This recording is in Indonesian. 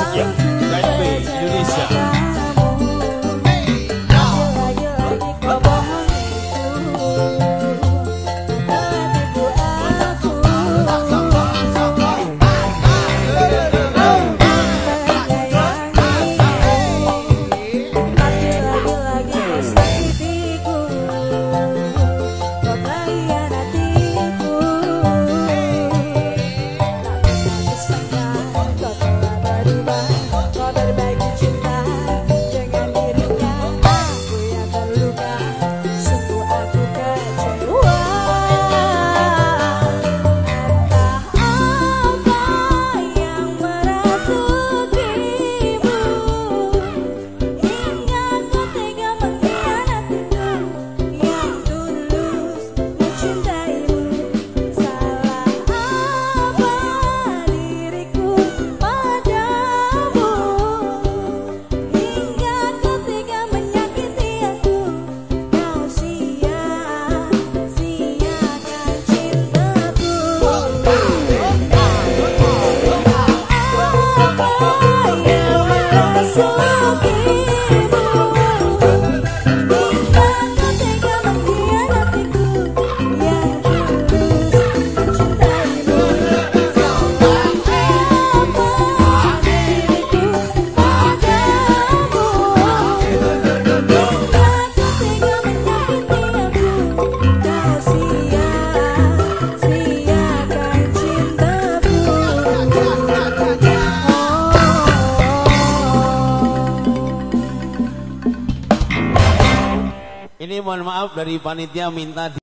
Yeah. Mohon maaf dari panitia minta